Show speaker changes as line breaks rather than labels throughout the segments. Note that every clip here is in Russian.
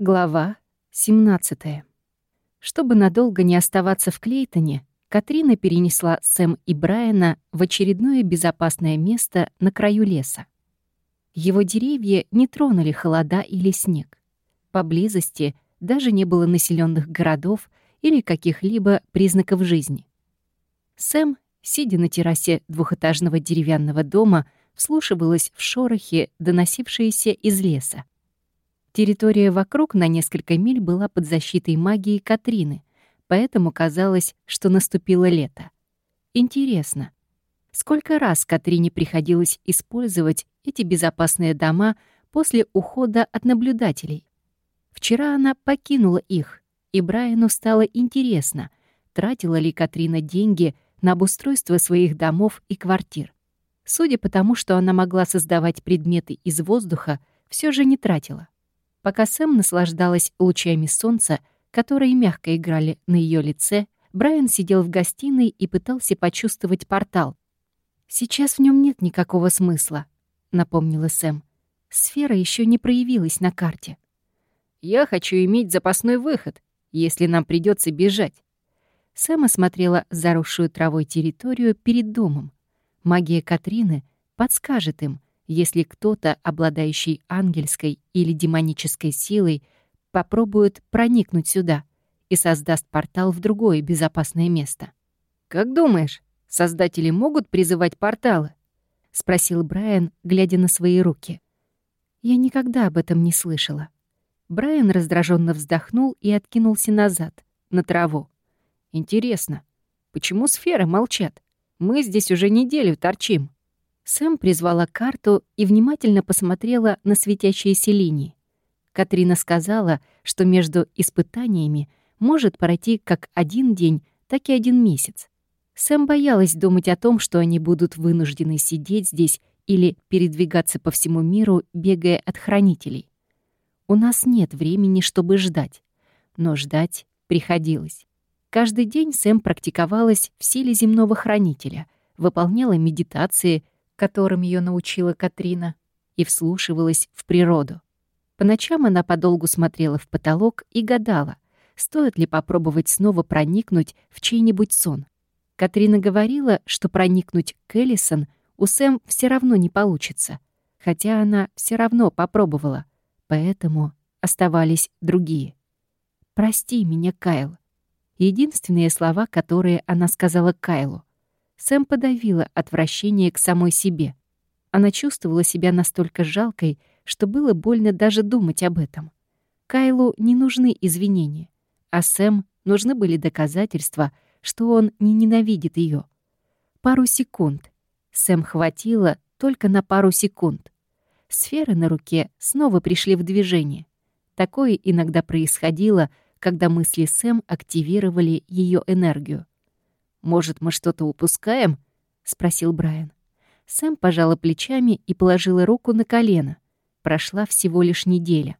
Глава 17. Чтобы надолго не оставаться в Клейтоне, Катрина перенесла Сэм и Брайана в очередное безопасное место на краю леса. Его деревья не тронули холода или снег. Поблизости даже не было населенных городов или каких-либо признаков жизни. Сэм, сидя на террасе двухэтажного деревянного дома, вслушивалась в шорохи, доносившиеся из леса. Территория вокруг на несколько миль была под защитой магии Катрины, поэтому казалось, что наступило лето. Интересно, сколько раз Катрине приходилось использовать эти безопасные дома после ухода от наблюдателей? Вчера она покинула их, и Брайану стало интересно, тратила ли Катрина деньги на обустройство своих домов и квартир. Судя по тому, что она могла создавать предметы из воздуха, все же не тратила. Пока Сэм наслаждалась лучами солнца, которые мягко играли на ее лице, Брайан сидел в гостиной и пытался почувствовать портал. «Сейчас в нем нет никакого смысла», — напомнила Сэм. «Сфера еще не проявилась на карте».
«Я хочу иметь запасной выход, если нам придется бежать».
Сэм осмотрела заросшую травой территорию перед домом. Магия Катрины подскажет им, если кто-то, обладающий ангельской или демонической силой, попробует проникнуть сюда и создаст портал в другое безопасное место.
«Как думаешь, создатели могут призывать порталы?»
— спросил Брайан, глядя на свои руки. «Я никогда об этом не слышала». Брайан раздраженно вздохнул и откинулся назад, на траву.
«Интересно, почему сферы молчат? Мы здесь уже неделю торчим».
Сэм призвала карту и внимательно посмотрела на светящиеся линии. Катрина сказала, что между испытаниями может пройти как один день, так и один месяц. Сэм боялась думать о том, что они будут вынуждены сидеть здесь или передвигаться по всему миру, бегая от хранителей. У нас нет времени, чтобы ждать. Но ждать приходилось. Каждый день Сэм практиковалась в силе земного хранителя, выполняла медитации, которым ее научила Катрина, и вслушивалась в природу. По ночам она подолгу смотрела в потолок и гадала, стоит ли попробовать снова проникнуть в чей-нибудь сон. Катрина говорила, что проникнуть к Эллисон у Сэм все равно не получится, хотя она все равно попробовала, поэтому оставались другие. «Прости меня, Кайл». Единственные слова, которые она сказала Кайлу. Сэм подавила отвращение к самой себе. Она чувствовала себя настолько жалкой, что было больно даже думать об этом. Кайлу не нужны извинения, а Сэм нужны были доказательства, что он не ненавидит ее. Пару секунд. Сэм хватило только на пару секунд. Сферы на руке снова пришли в движение. Такое иногда происходило, когда мысли Сэм активировали ее энергию.
«Может, мы что-то упускаем?» — спросил Брайан.
Сэм пожала плечами и положила руку на колено. Прошла всего лишь неделя.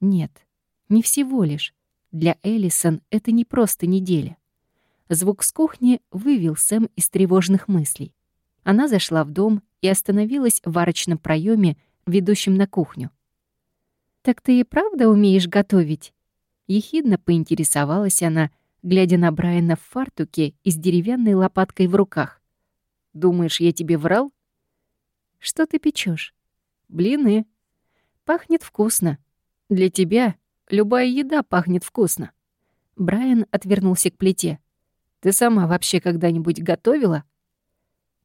Нет, не всего лишь. Для Эллисон это не просто неделя. Звук с кухни вывел Сэм из тревожных мыслей. Она зашла в дом и остановилась в арочном проеме, ведущем на кухню. «Так ты и правда умеешь готовить?» Ехидно поинтересовалась она, — глядя на Брайана в фартуке и с деревянной лопаткой в руках. «Думаешь, я тебе врал?» «Что ты печешь?
«Блины.
Пахнет вкусно.
Для тебя любая еда пахнет вкусно».
Брайан отвернулся к плите.
«Ты сама вообще когда-нибудь готовила?»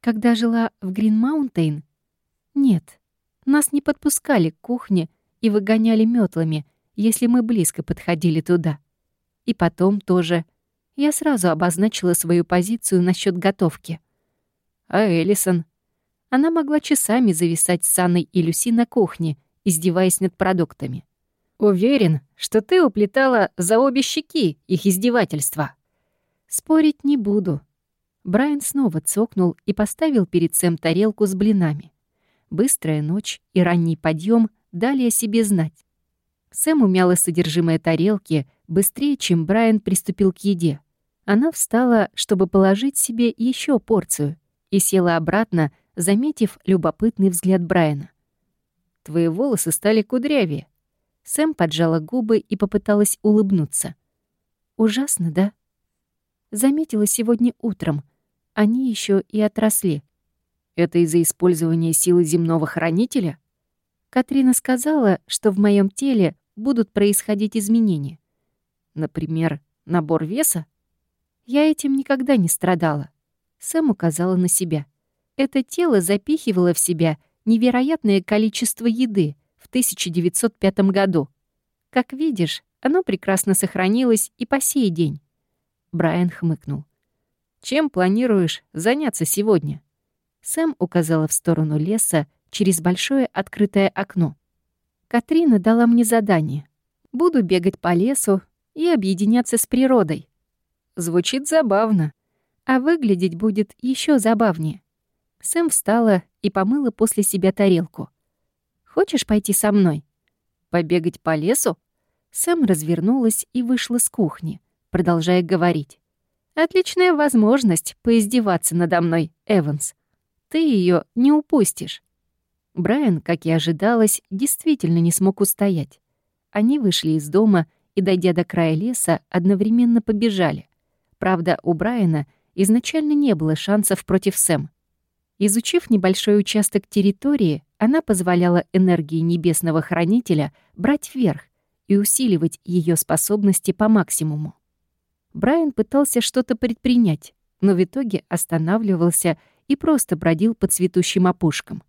«Когда жила в Грин-Маунтейн?» «Нет. Нас не подпускали к кухне и выгоняли метлами, если мы близко подходили туда». И потом тоже. Я сразу обозначила свою позицию насчет готовки.
А Эллисон?
Она могла часами зависать с Анной и Люси на кухне, издеваясь над продуктами.
Уверен, что ты уплетала за обе щеки их издевательства.
Спорить не буду. Брайан снова цокнул и поставил перед Сэм тарелку с блинами. Быстрая ночь и ранний подъем дали о себе знать. Сэм умяла содержимое тарелки быстрее, чем Брайан приступил к еде. Она встала, чтобы положить себе еще порцию, и села обратно, заметив любопытный взгляд Брайана.
«Твои волосы стали кудрявее.
Сэм поджала губы и попыталась улыбнуться. «Ужасно, да?» Заметила сегодня утром. Они еще и отросли.
Это из-за использования силы земного хранителя?
Катрина сказала, что в моем теле будут происходить изменения.
Например, набор веса?
Я этим никогда не страдала. Сэм указала на себя. Это тело запихивало в себя невероятное количество еды в 1905 году. Как видишь, оно прекрасно сохранилось и по сей день. Брайан хмыкнул.
«Чем планируешь заняться сегодня?»
Сэм указала в сторону леса через большое открытое окно. «Катрина дала мне задание. Буду бегать по лесу и объединяться с природой.
Звучит забавно.
А выглядеть будет еще забавнее. Сэм встала и помыла после себя тарелку. «Хочешь пойти со мной?»
«Побегать по лесу?»
Сэм развернулась и вышла с кухни, продолжая говорить. «Отличная возможность поиздеваться надо мной, Эванс. Ты ее не упустишь». Брайан, как и ожидалось, действительно не смог устоять. Они вышли из дома и, дойдя до края леса, одновременно побежали. Правда, у Брайана изначально не было шансов против Сэм. Изучив небольшой участок территории, она позволяла энергии Небесного Хранителя брать вверх и усиливать ее способности по максимуму. Брайан пытался что-то предпринять, но в итоге останавливался и просто бродил по цветущим опушкам.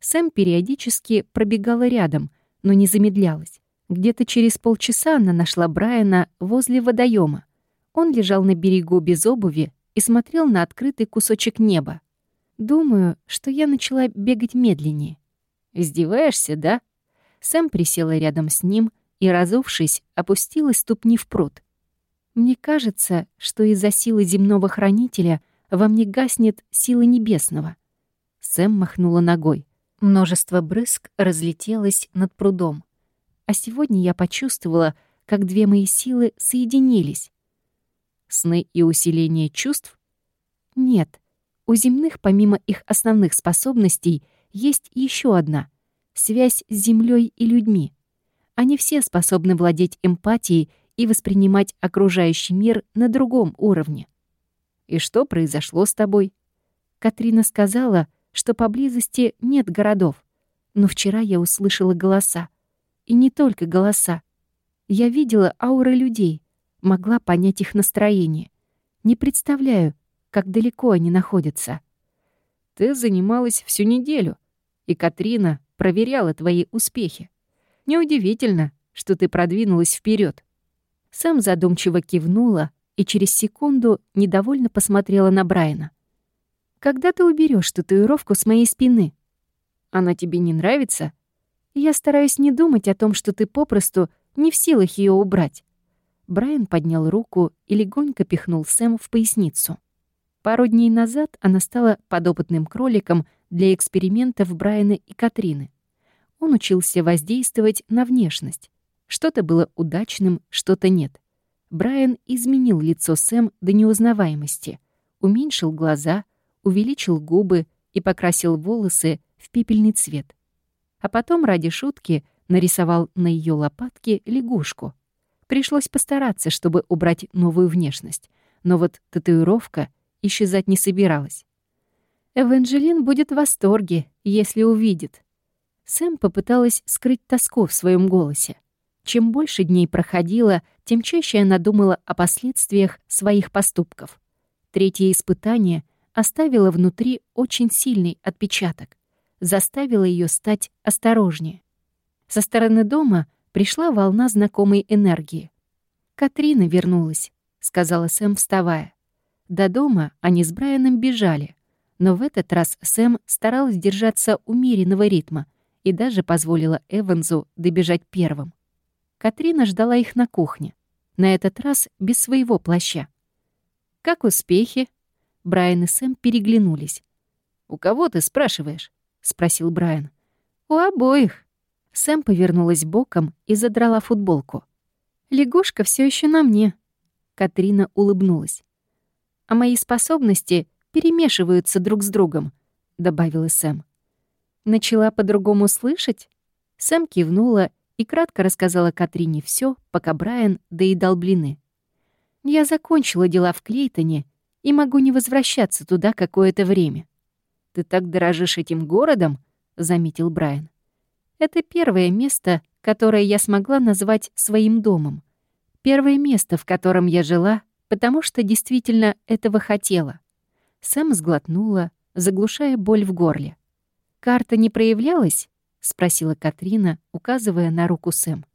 Сэм периодически пробегала рядом, но не замедлялась. Где-то через полчаса она нашла Брайана возле водоема. Он лежал на берегу без обуви и смотрел на открытый кусочек неба. Думаю, что я начала бегать медленнее.
«Издеваешься, да?»
Сэм присела рядом с ним и, разувшись, опустила ступни в пруд. Мне кажется, что из-за силы земного хранителя во мне гаснет сила небесного. Сэм махнула ногой. Множество брызг разлетелось над прудом. А сегодня я почувствовала, как две мои силы соединились.
Сны и усиление чувств?
Нет. У земных, помимо их основных способностей, есть еще одна — связь с землей и людьми. Они все способны владеть эмпатией и воспринимать окружающий мир на другом уровне.
«И что произошло с тобой?»
Катрина сказала, что поблизости нет городов, но вчера я услышала голоса. И не только голоса. Я видела ауры людей, могла понять их настроение. Не представляю, как далеко они находятся.
Ты занималась всю неделю, и Катрина проверяла твои успехи. Неудивительно, что ты продвинулась вперед.
Сам задумчиво кивнула и через секунду недовольно посмотрела на Брайана. «Когда ты уберешь татуировку с моей спины?»
«Она тебе не нравится?»
Я стараюсь не думать о том, что ты попросту не в силах ее убрать. Брайан поднял руку и легонько пихнул Сэм в поясницу. Пару дней назад она стала подопытным кроликом для экспериментов Брайана и Катрины. Он учился воздействовать на внешность. Что-то было удачным, что-то нет. Брайан изменил лицо Сэм до неузнаваемости, уменьшил глаза, увеличил губы и покрасил волосы в пепельный цвет а потом ради шутки нарисовал на ее лопатке лягушку. Пришлось постараться, чтобы убрать новую внешность, но вот татуировка исчезать не собиралась. Эванжелин будет в восторге, если увидит. Сэм попыталась скрыть тоску в своем голосе. Чем больше дней проходило, тем чаще она думала о последствиях своих поступков. Третье испытание оставило внутри очень сильный отпечаток заставила ее стать осторожнее. Со стороны дома пришла волна знакомой энергии. «Катрина вернулась», — сказала Сэм, вставая. До дома они с Брайаном бежали, но в этот раз Сэм старалась держаться умеренного ритма и даже позволила Эвансу добежать первым. Катрина ждала их на кухне, на этот раз без своего плаща. «Как успехи?» Брайан и Сэм переглянулись.
«У кого ты спрашиваешь?»
— спросил Брайан. «У обоих». Сэм повернулась боком и задрала футболку. «Лягушка все еще на мне». Катрина улыбнулась. «А мои способности перемешиваются друг с другом», — добавила Сэм. «Начала по-другому слышать?» Сэм кивнула и кратко рассказала Катрине все, пока Брайан доедал блины. «Я закончила дела в Клейтоне и могу не возвращаться туда какое-то время». «Ты так дорожишь этим городом?» — заметил Брайан. «Это первое место, которое я смогла назвать своим домом. Первое место, в котором я жила, потому что действительно этого хотела». Сэм сглотнула, заглушая боль в горле. «Карта не проявлялась?» — спросила Катрина, указывая на руку Сэм.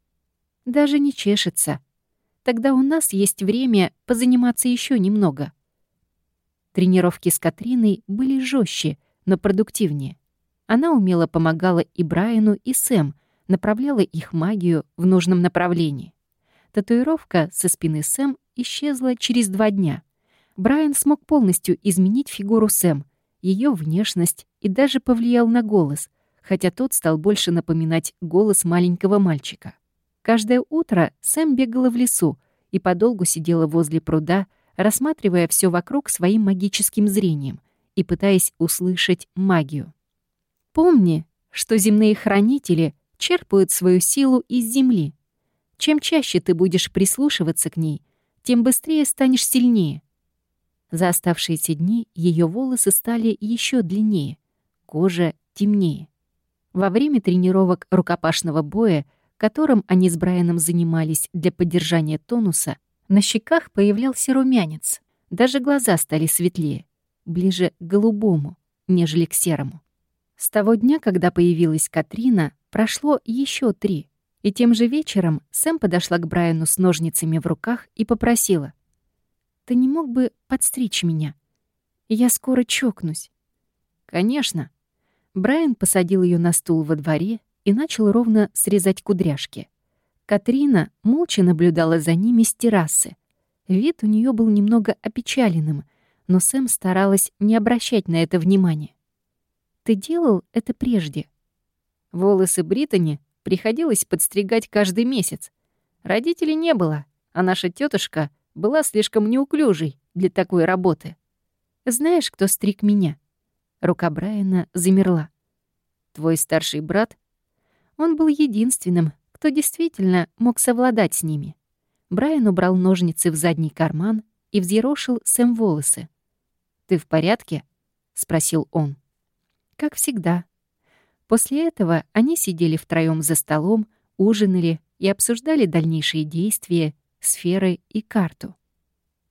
«Даже не чешется. Тогда у нас есть время позаниматься еще немного». Тренировки с Катриной были жестче, но продуктивнее. Она умело помогала и Брайану, и Сэм, направляла их магию в нужном направлении. Татуировка со спины Сэм исчезла через два дня. Брайан смог полностью изменить фигуру Сэм, ее внешность и даже повлиял на голос, хотя тот стал больше напоминать голос маленького мальчика. Каждое утро Сэм бегала в лесу и подолгу сидела возле пруда, рассматривая все вокруг своим магическим зрением и пытаясь услышать магию. Помни, что земные хранители черпают свою силу из земли. Чем чаще ты будешь прислушиваться к ней, тем быстрее станешь сильнее — за оставшиеся дни ее волосы стали еще длиннее, кожа темнее. Во время тренировок рукопашного боя, которым они с Брайаном занимались для поддержания тонуса, на щеках появлялся румянец. Даже глаза стали светлее, ближе к голубому, нежели к серому. С того дня, когда появилась Катрина, прошло еще три. И тем же вечером Сэм подошла к Брайану с ножницами в руках и попросила ты не мог бы подстричь меня? Я скоро чокнусь». «Конечно». Брайан посадил ее на стул во дворе и начал ровно срезать кудряшки. Катрина молча наблюдала за ними с террасы. Вид у нее был немного опечаленным, но Сэм старалась не обращать на это внимания. «Ты делал это прежде?» Волосы Британи приходилось подстригать каждый месяц. Родителей не было, а наша тетушка была слишком неуклюжей для такой работы. Знаешь, кто стриг меня? Рука Брайана замерла. Твой старший брат? Он был единственным, кто действительно мог совладать с ними. Брайан убрал ножницы в задний карман и взъерошил Сэм волосы. «Ты в порядке?» — спросил он. «Как всегда». После этого они сидели втроём за столом, ужинали и обсуждали дальнейшие действия сферы и карту.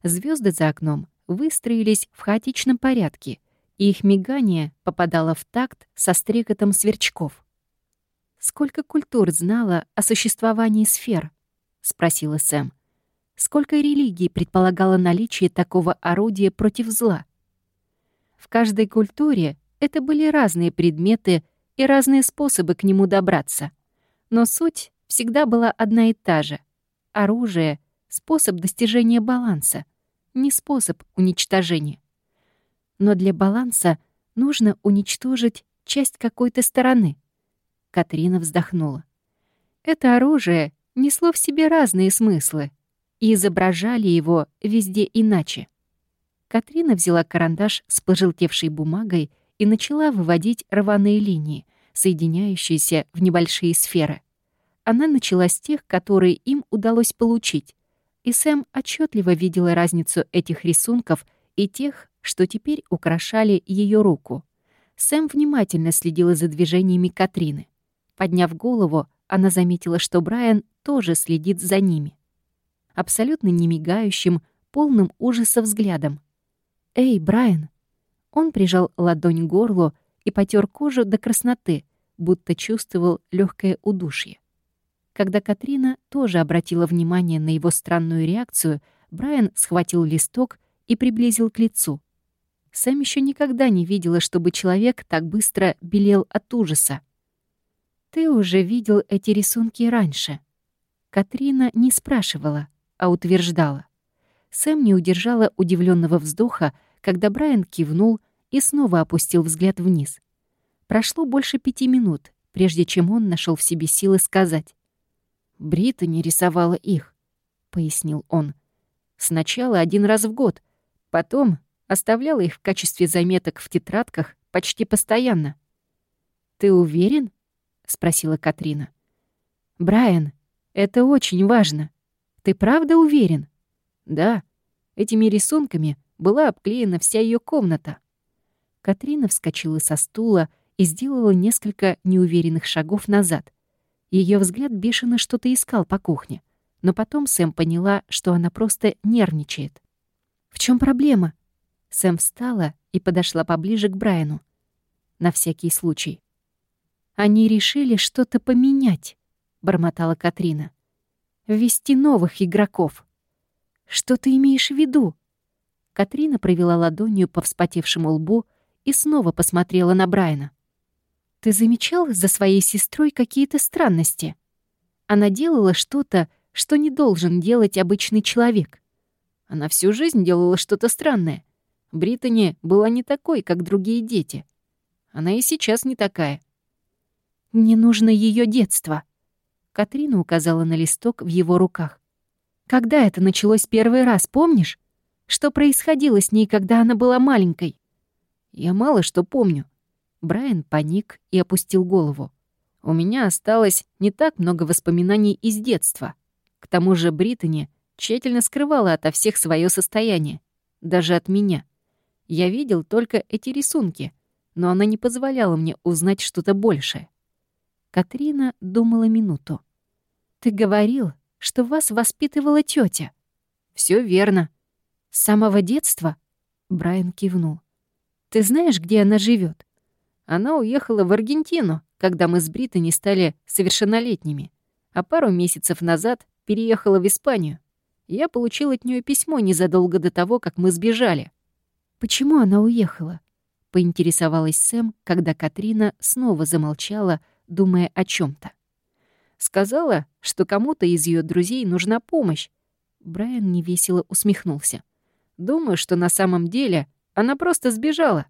Звезды за окном выстроились в хаотичном порядке, и их мигание попадало в такт со стрекотом сверчков. «Сколько культур знала о существовании сфер?» — спросила Сэм. «Сколько религий предполагало наличие такого орудия против зла?» В каждой культуре это были разные предметы и разные способы к нему добраться. Но суть всегда была одна и та же — Оружие — способ достижения баланса, не способ уничтожения. Но для баланса нужно уничтожить часть какой-то стороны. Катрина вздохнула. Это оружие несло в себе разные смыслы и изображали его везде иначе. Катрина взяла карандаш с пожелтевшей бумагой и начала выводить рваные линии, соединяющиеся в небольшие сферы. Она начала с тех, которые им удалось получить, и Сэм отчетливо видела разницу этих рисунков и тех, что теперь украшали ее руку. Сэм внимательно следила за движениями Катрины. Подняв голову, она заметила, что Брайан тоже следит за ними. Абсолютно не мигающим, полным ужаса взглядом. «Эй, Брайан!» Он прижал ладонь к горлу и потер кожу до красноты, будто чувствовал легкое удушье. Когда Катрина тоже обратила внимание на его странную реакцию, Брайан схватил листок и приблизил к лицу. Сэм еще никогда не видела, чтобы человек так быстро белел от ужаса. «Ты уже видел эти рисунки раньше». Катрина не спрашивала, а утверждала. Сэм не удержала удивленного вздоха, когда Брайан кивнул и снова опустил взгляд вниз. Прошло больше пяти минут, прежде чем он нашел в себе силы сказать. Британи рисовала их, — пояснил он. Сначала один раз в год, потом оставляла их в качестве заметок в тетрадках почти постоянно. «Ты уверен?» — спросила Катрина. «Брайан, это очень важно. Ты правда уверен?»
«Да. Этими рисунками была обклеена вся ее комната».
Катрина вскочила со стула и сделала несколько неуверенных шагов назад. Ее взгляд бешено что-то искал по кухне, но потом Сэм поняла, что она просто нервничает. «В чем проблема?» Сэм встала и подошла поближе к Брайану. На всякий случай. «Они решили что-то поменять», — бормотала Катрина. «Ввести новых игроков». «Что ты имеешь в виду?» Катрина провела ладонью по вспотевшему лбу и снова посмотрела на Брайана. «Ты замечал за своей сестрой какие-то странности? Она делала что-то, что не должен делать обычный человек.
Она всю жизнь делала что-то странное. Британи была не такой, как другие дети. Она и сейчас не такая.
«Мне нужно ее детство», — Катрина указала на листок в его руках. «Когда это началось первый раз, помнишь? Что происходило с ней, когда она была маленькой?»
«Я мало что помню». Брайан паник и опустил голову. «У меня осталось не так много воспоминаний из детства. К тому же Британи тщательно скрывала ото всех свое состояние, даже от меня. Я видел только эти рисунки, но она не позволяла мне узнать что-то большее.
Катрина думала минуту. «Ты говорил, что вас воспитывала тетя.
Все верно.
С самого детства?» Брайан кивнул. «Ты знаешь, где она живет?
Она уехала в Аргентину, когда мы с Британи стали совершеннолетними, а пару месяцев назад переехала в Испанию. Я получил от нее письмо незадолго до того, как мы сбежали.
«Почему она уехала?» — поинтересовалась Сэм, когда Катрина снова замолчала, думая о чем то
Сказала, что кому-то из ее друзей нужна помощь.
Брайан невесело усмехнулся.
«Думаю, что на самом деле она просто сбежала.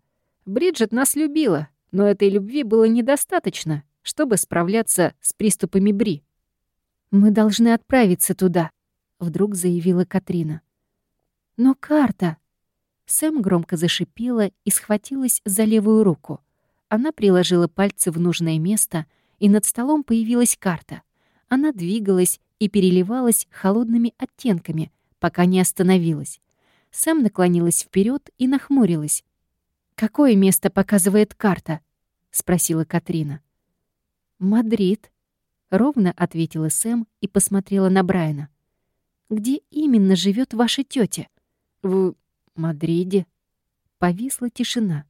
Бриджит нас любила, но этой любви было недостаточно, чтобы справляться с приступами Бри».
«Мы должны отправиться туда», — вдруг заявила Катрина. «Но карта...» Сэм громко зашипела и схватилась за левую руку. Она приложила пальцы в нужное место, и над столом появилась карта. Она двигалась и переливалась холодными оттенками, пока не остановилась. Сэм наклонилась вперед и нахмурилась. «Какое место показывает карта?» — спросила Катрина. «Мадрид», — ровно ответила Сэм и посмотрела на Брайана. «Где именно живет ваша тетя?
«В Мадриде.
Повисла тишина.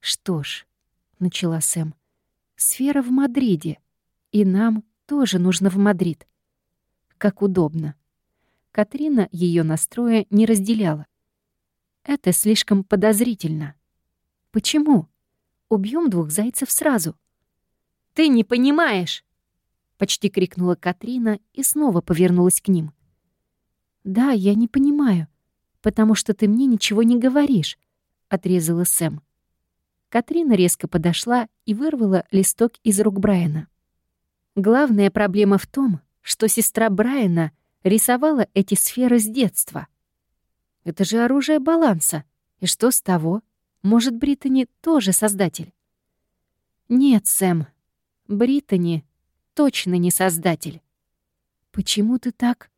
«Что ж», — начала Сэм, — «сфера в Мадриде, и нам тоже нужно в Мадрид. Как удобно». Катрина ее настроя не разделяла. «Это слишком подозрительно». «Почему? Убьем двух зайцев сразу».
«Ты не понимаешь!»
— почти крикнула Катрина и снова повернулась к ним. «Да, я не понимаю потому что ты мне ничего не говоришь», — отрезала Сэм. Катрина резко подошла и вырвала листок из рук Брайана. Главная проблема в том, что сестра Брайана рисовала эти сферы с детства. Это же оружие баланса. И что с того? Может, Британи тоже создатель? Нет, Сэм, Британи точно не создатель. Почему ты так?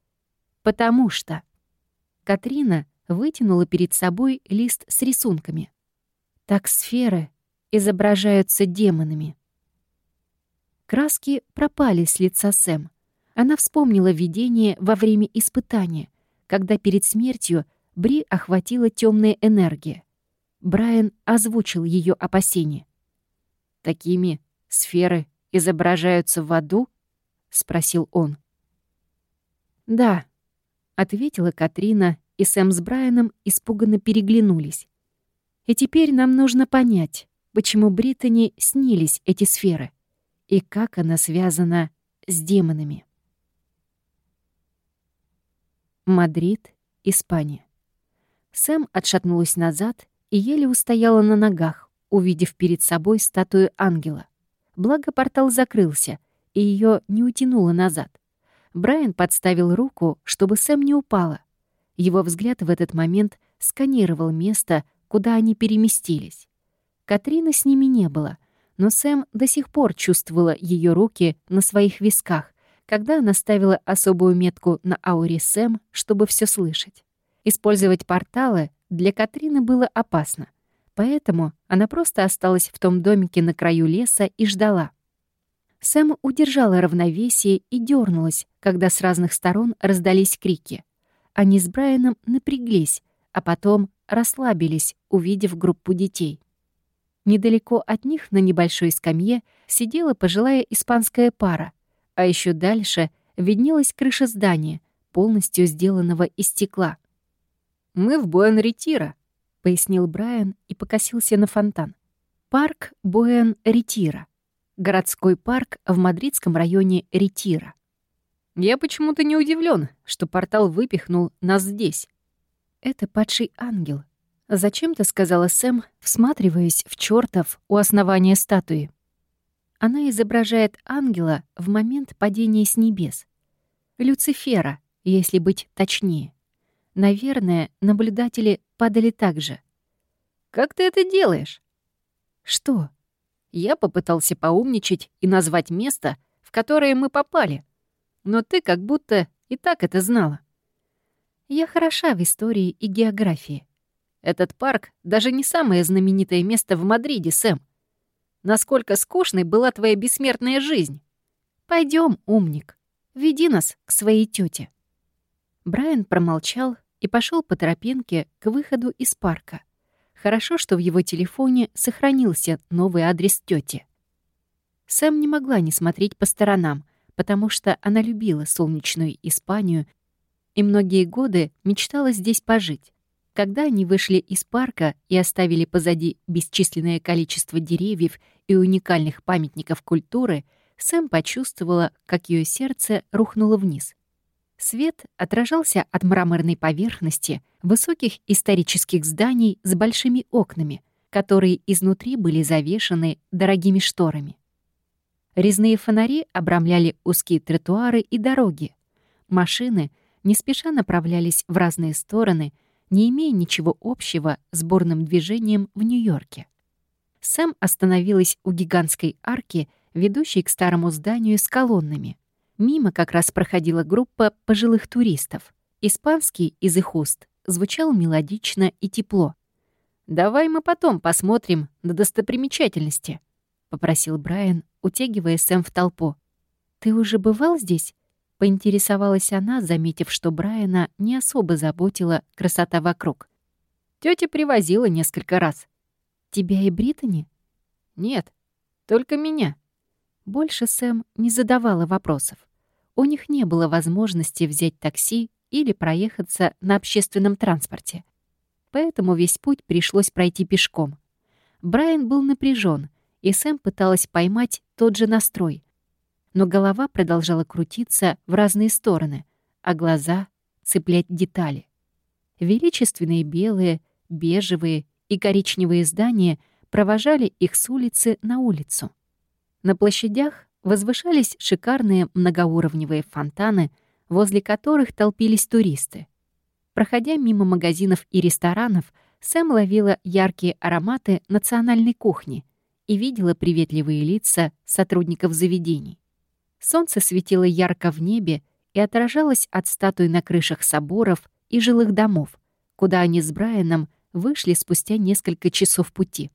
Потому что... Катрина вытянула перед собой лист с рисунками. Так сферы изображаются демонами. Краски пропали с лица Сэм. Она вспомнила видение во время испытания, когда перед смертью Бри охватила темная энергия. Брайан озвучил ее опасения.
«Такими сферы изображаются в аду?» — спросил он.
«Да», — ответила Катрина и Сэм с Брайаном испуганно переглянулись. И теперь нам нужно понять, почему Британи снились эти сферы и как она связана с демонами. Мадрид, Испания. Сэм отшатнулась назад и еле устояла на ногах, увидев перед собой статую ангела. Благо портал закрылся, и ее не утянуло назад. Брайан подставил руку, чтобы Сэм не упала, его взгляд в этот момент сканировал место, куда они переместились. Катрины с ними не было, но Сэм до сих пор чувствовала ее руки на своих висках, когда она ставила особую метку на ауре Сэм, чтобы все слышать. Использовать порталы для Катрины было опасно, поэтому она просто осталась в том домике на краю леса и ждала. Сэм удержала равновесие и дернулась, когда с разных сторон раздались крики. Они с Брайаном напряглись, а потом расслабились, увидев группу детей. Недалеко от них на небольшой скамье сидела пожилая испанская пара, а еще дальше виднелась крыша здания, полностью сделанного из стекла.
«Мы в Буэн-Ретира», —
пояснил Брайан и покосился на фонтан. «Парк Буэн-Ретира. Городской парк в мадридском районе Ретира».
«Я почему-то не удивлен, что портал выпихнул нас здесь».
«Это падший ангел», — зачем-то сказала Сэм, всматриваясь в чертов у основания статуи. Она изображает ангела в момент падения с небес. Люцифера, если быть точнее. Наверное, наблюдатели падали так же.
«Как ты это делаешь?»
«Что?»
Я попытался поумничать и назвать место, в которое мы попали. Но ты как будто и так это знала.
Я хороша в истории и географии.
Этот парк даже не самое знаменитое место в Мадриде, Сэм. Насколько скучной была твоя бессмертная жизнь?
Пойдем, умник, веди нас к своей тете. Брайан промолчал и пошел по тропинке к выходу из парка. Хорошо, что в его телефоне сохранился новый адрес тети. Сэм не могла не смотреть по сторонам, потому что она любила солнечную Испанию и многие годы мечтала здесь пожить. Когда они вышли из парка и оставили позади бесчисленное количество деревьев и уникальных памятников культуры, Сэм почувствовала, как ее сердце рухнуло вниз. Свет отражался от мраморной поверхности высоких исторических зданий с большими окнами, которые изнутри были завешаны дорогими шторами. Резные фонари обрамляли узкие тротуары и дороги. Машины не спеша направлялись в разные стороны — не имея ничего общего с бурным движением в Нью-Йорке. Сэм остановилась у гигантской арки, ведущей к старому зданию с колоннами. Мимо как раз проходила группа пожилых туристов. Испанский из их уст звучал мелодично и тепло.
«Давай мы потом посмотрим на достопримечательности», — попросил Брайан, утягивая Сэм в толпу.
«Ты уже бывал здесь?» Поинтересовалась она, заметив, что Брайана не особо заботила красота вокруг.
Тётя привозила несколько раз.
«Тебя и Британи?»
«Нет, только меня».
Больше Сэм не задавала вопросов. У них не было возможности взять такси или проехаться на общественном транспорте. Поэтому весь путь пришлось пройти пешком. Брайан был напряжен, и Сэм пыталась поймать тот же настрой, но голова продолжала крутиться в разные стороны, а глаза — цеплять детали. Величественные белые, бежевые и коричневые здания провожали их с улицы на улицу. На площадях возвышались шикарные многоуровневые фонтаны, возле которых толпились туристы. Проходя мимо магазинов и ресторанов, Сэм ловила яркие ароматы национальной кухни и видела приветливые лица сотрудников заведений. Солнце светило ярко в небе и отражалось от статуй на крышах соборов и жилых домов, куда они с Брайаном вышли спустя несколько часов пути.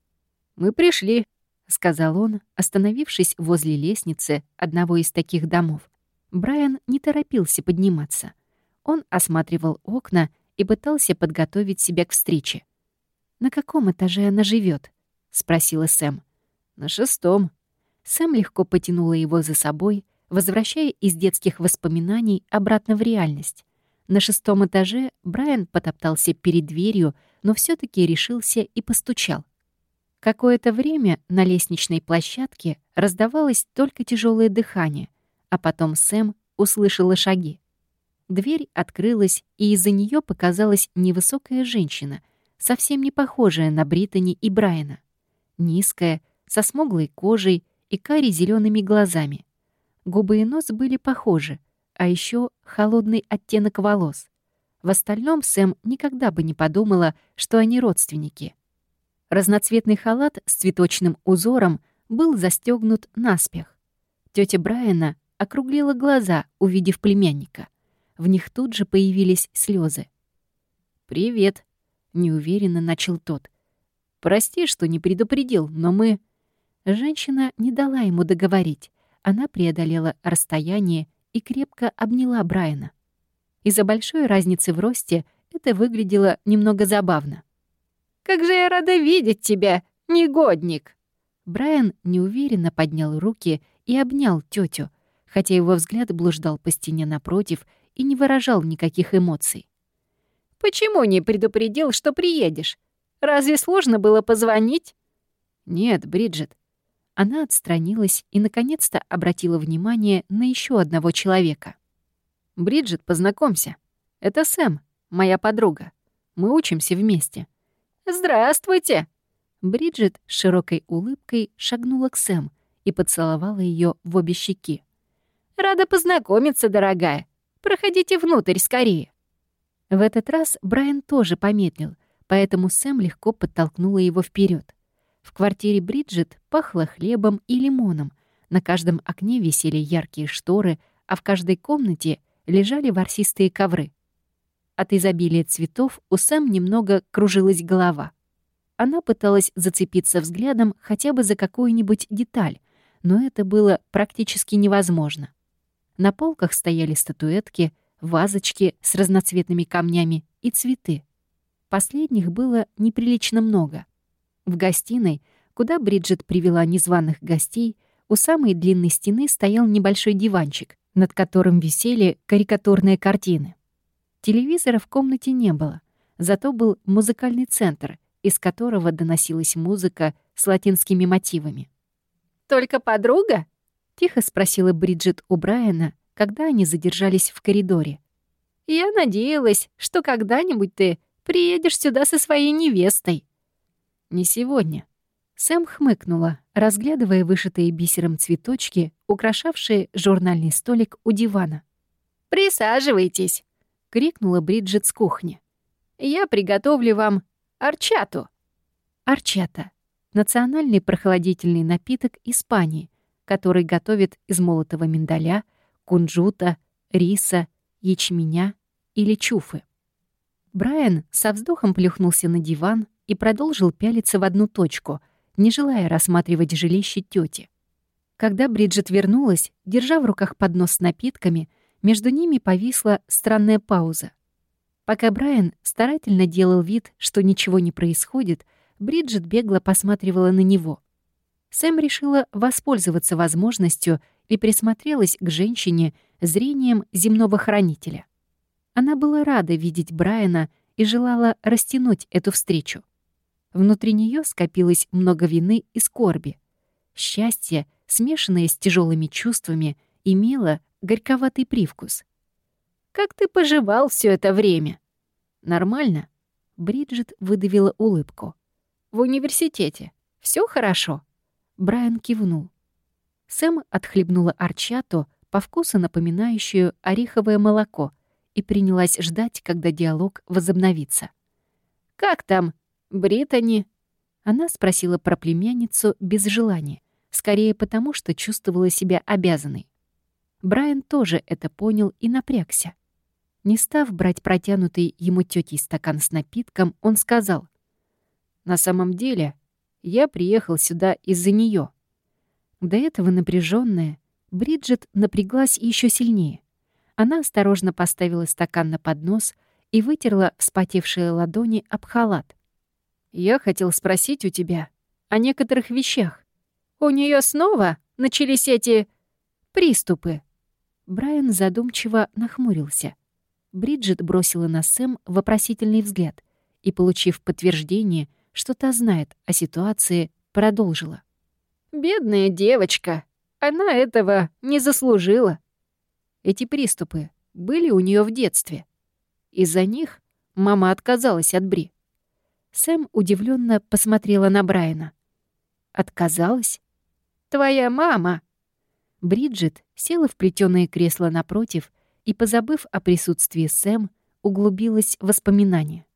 «Мы пришли», —
сказал он, остановившись возле лестницы одного из таких домов. Брайан не торопился подниматься. Он осматривал окна и пытался подготовить себя к встрече. «На каком этаже она живет? спросила Сэм.
«На шестом».
Сэм легко потянула его за собой, возвращая из детских воспоминаний обратно в реальность. На шестом этаже Брайан потоптался перед дверью, но все таки решился и постучал. Какое-то время на лестничной площадке раздавалось только тяжелое дыхание, а потом Сэм услышала шаги. Дверь открылась, и из-за нее показалась невысокая женщина, совсем не похожая на Британи и Брайана. Низкая, со смуглой кожей и кари зелеными глазами — Губы и нос были похожи, а еще холодный оттенок волос. В остальном Сэм никогда бы не подумала, что они родственники. Разноцветный халат с цветочным узором был застегнут наспех. Тетя Брайана округлила глаза, увидев племянника. В них тут же появились слезы.
«Привет», — неуверенно начал тот. «Прости, что не предупредил, но мы...»
Женщина не дала ему договорить. Она преодолела расстояние и крепко обняла Брайана. Из-за большой разницы в росте это выглядело немного забавно.
«Как же я рада видеть тебя, негодник!»
Брайан неуверенно поднял руки и обнял тетю, хотя его взгляд блуждал по стене напротив и не выражал никаких эмоций.
«Почему не предупредил, что приедешь? Разве сложно было позвонить?»
«Нет, Бриджит».
Она отстранилась и, наконец-то, обратила внимание на еще одного человека.
«Бриджит, познакомься. Это Сэм, моя подруга. Мы учимся вместе».
«Здравствуйте!»
Бриджит с широкой улыбкой шагнула к Сэм и поцеловала ее в обе щеки.
«Рада познакомиться, дорогая. Проходите внутрь скорее».
В этот раз Брайан тоже помедлил, поэтому Сэм легко подтолкнула его вперед. В квартире Бриджит пахло хлебом и лимоном. На каждом окне висели яркие шторы, а в каждой комнате лежали ворсистые ковры. От изобилия цветов у Сэм немного кружилась голова — она пыталась зацепиться взглядом хотя бы за какую-нибудь деталь, но это было практически невозможно. На полках стояли статуэтки, вазочки с разноцветными камнями и цветы. Последних было неприлично много. В гостиной, куда Бриджит привела незваных гостей, у самой длинной стены стоял небольшой диванчик, над которым висели карикатурные картины. Телевизора в комнате не было, зато был музыкальный центр, из которого доносилась музыка с латинскими мотивами.
«Только подруга?»
— тихо спросила Бриджит у Брайана, когда они задержались в коридоре.
«Я надеялась, что когда-нибудь ты приедешь сюда со своей невестой».
«Не сегодня».
Сэм хмыкнула, разглядывая вышитые бисером цветочки, украшавшие журнальный столик у дивана.
«Присаживайтесь!»
— крикнула Бриджит с кухни.
«Я приготовлю вам Арчату.
Арчата — национальный прохладительный напиток Испании, который готовят из молотого миндаля, кунжута, риса, ячменя или чуфы. Брайан со вздохом плюхнулся на диван и продолжил пялиться в одну точку, не желая рассматривать жилище тети. Когда Бриджит вернулась, держа в руках поднос с напитками, между ними повисла странная пауза — Пока Брайан старательно делал вид, что ничего не происходит, Бриджит бегло посматривала на него. Сэм решила воспользоваться возможностью и присмотрелась к женщине зрением земного хранителя. Она была рада видеть Брайана и желала растянуть эту встречу. Внутри нее скопилось много вины и скорби. Счастье, смешанное с тяжелыми чувствами, имело горьковатый привкус —
как ты поживал все это время?»
«Нормально?»
Бриджит выдавила улыбку.
«В университете. Все хорошо?»
Брайан кивнул. Сэм отхлебнула арчату, по вкусу напоминающую ореховое молоко, и принялась ждать, когда диалог возобновится.
«Как там, Британи?»
Она спросила про племянницу без желания, скорее потому, что чувствовала себя обязанной. Брайан тоже это понял и напрягся. Не став брать протянутый ему тетей стакан с напитком, он сказал.
«На самом деле, я приехал сюда из-за нее.
До этого напряженная, Бриджит напряглась еще сильнее. Она осторожно поставила стакан на поднос и вытерла вспотевшие ладони об халат.
«Я хотел спросить у тебя о некоторых вещах.
У нее снова начались эти приступы?»
Брайан задумчиво нахмурился — Бриджит бросила на Сэм вопросительный взгляд и, получив подтверждение, что та знает о ситуации, продолжила.
«Бедная девочка! Она этого не заслужила!»
Эти приступы были у нее в детстве. Из-за них мама отказалась от Бри.
Сэм удивленно посмотрела на Брайана. «Отказалась?
Твоя мама!»
Бриджит села в плетёное кресло напротив и, позабыв о присутствии Сэм, углубилась в воспоминания.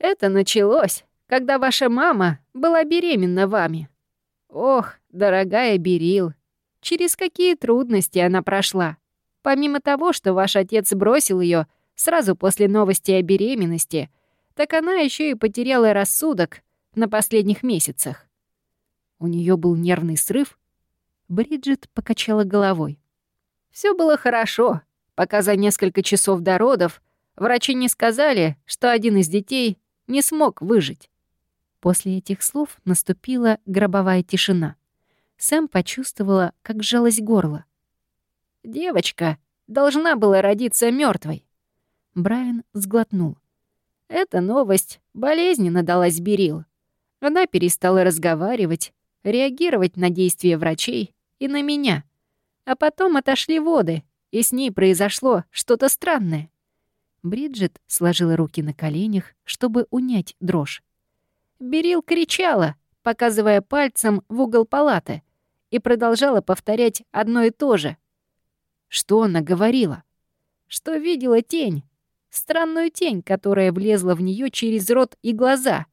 «Это началось, когда ваша мама была беременна вами. Ох, дорогая Берил, через какие трудности она прошла. Помимо того, что ваш отец бросил ее сразу после новости о беременности, так она еще и потеряла рассудок на последних месяцах.
У нее был нервный срыв. Бриджит покачала головой.
Все было хорошо, пока за несколько часов до родов врачи не сказали, что один из детей не смог выжить.
После этих слов наступила гробовая тишина. Сэм почувствовала, как сжалось горло.
«Девочка должна была родиться мертвой.
Брайан сглотнул.
Эта новость болезненно далась Берил. Она перестала разговаривать, реагировать на действия врачей и на меня. А потом отошли воды, и с ней произошло что-то странное.
Бриджит сложила руки на коленях, чтобы унять дрожь.
Берил кричала, показывая пальцем в угол палаты, и продолжала повторять одно и то же.
Что она говорила?
Что видела тень. Странную тень, которая влезла в нее через рот и глаза.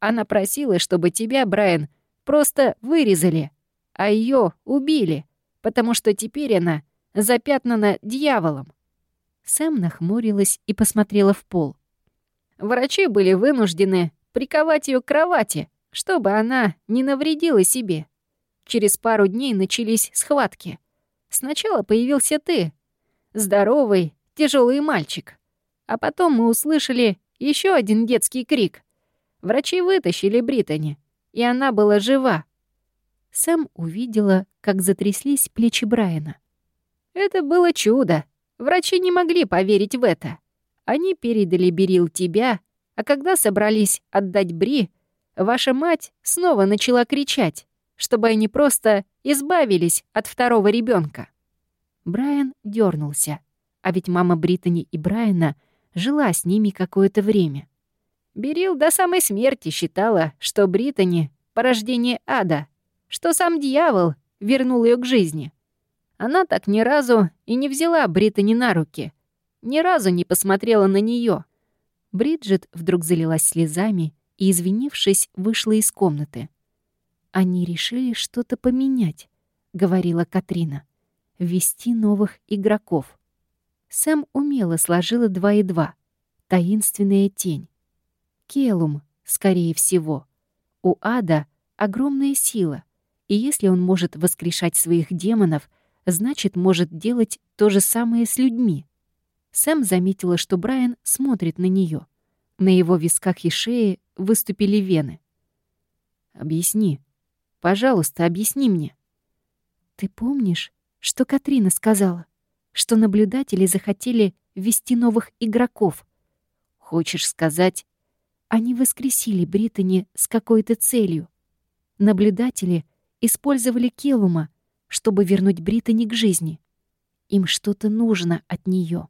Она просила, чтобы тебя, Брайан, просто вырезали, а ее убили, потому что теперь она запятнана дьяволом.
Сэм нахмурилась и посмотрела в пол.
Врачи были вынуждены приковать ее к кровати, чтобы она не навредила себе. Через пару дней начались схватки. Сначала появился ты, здоровый, тяжелый мальчик. А потом мы услышали еще один детский крик. Врачи вытащили Британи, и она была жива.
Сэм увидела, как затряслись плечи Брайана.
Это было чудо. Врачи не могли поверить в это. Они передали Берил тебя, а когда собрались отдать Бри, ваша мать снова начала кричать, чтобы они просто избавились от второго ребенка.
Брайан дернулся, а ведь мама Британи и Брайана жила с ними какое-то время.
Берил до самой смерти считала, что Британи — порождение ада, что сам дьявол вернул ее к жизни. Она так ни разу и не взяла Британи на руки, ни разу не посмотрела на нее.
Бриджит вдруг залилась слезами и, извинившись, вышла из комнаты. «Они решили что-то поменять», — говорила Катрина. «Ввести новых игроков». Сэм умело сложила два и два. Таинственная тень. Келум, скорее всего. У ада огромная сила, и если он может воскрешать своих демонов, значит, может делать то же самое с людьми. Сэм заметила, что Брайан смотрит на нее. На его висках и шее выступили вены. «Объясни. Пожалуйста, объясни мне». «Ты помнишь, что Катрина сказала? Что наблюдатели захотели ввести новых игроков. Хочешь сказать, они воскресили Британи с какой-то целью. Наблюдатели использовали Келума, чтобы вернуть Британи к жизни. Им что-то нужно от нее.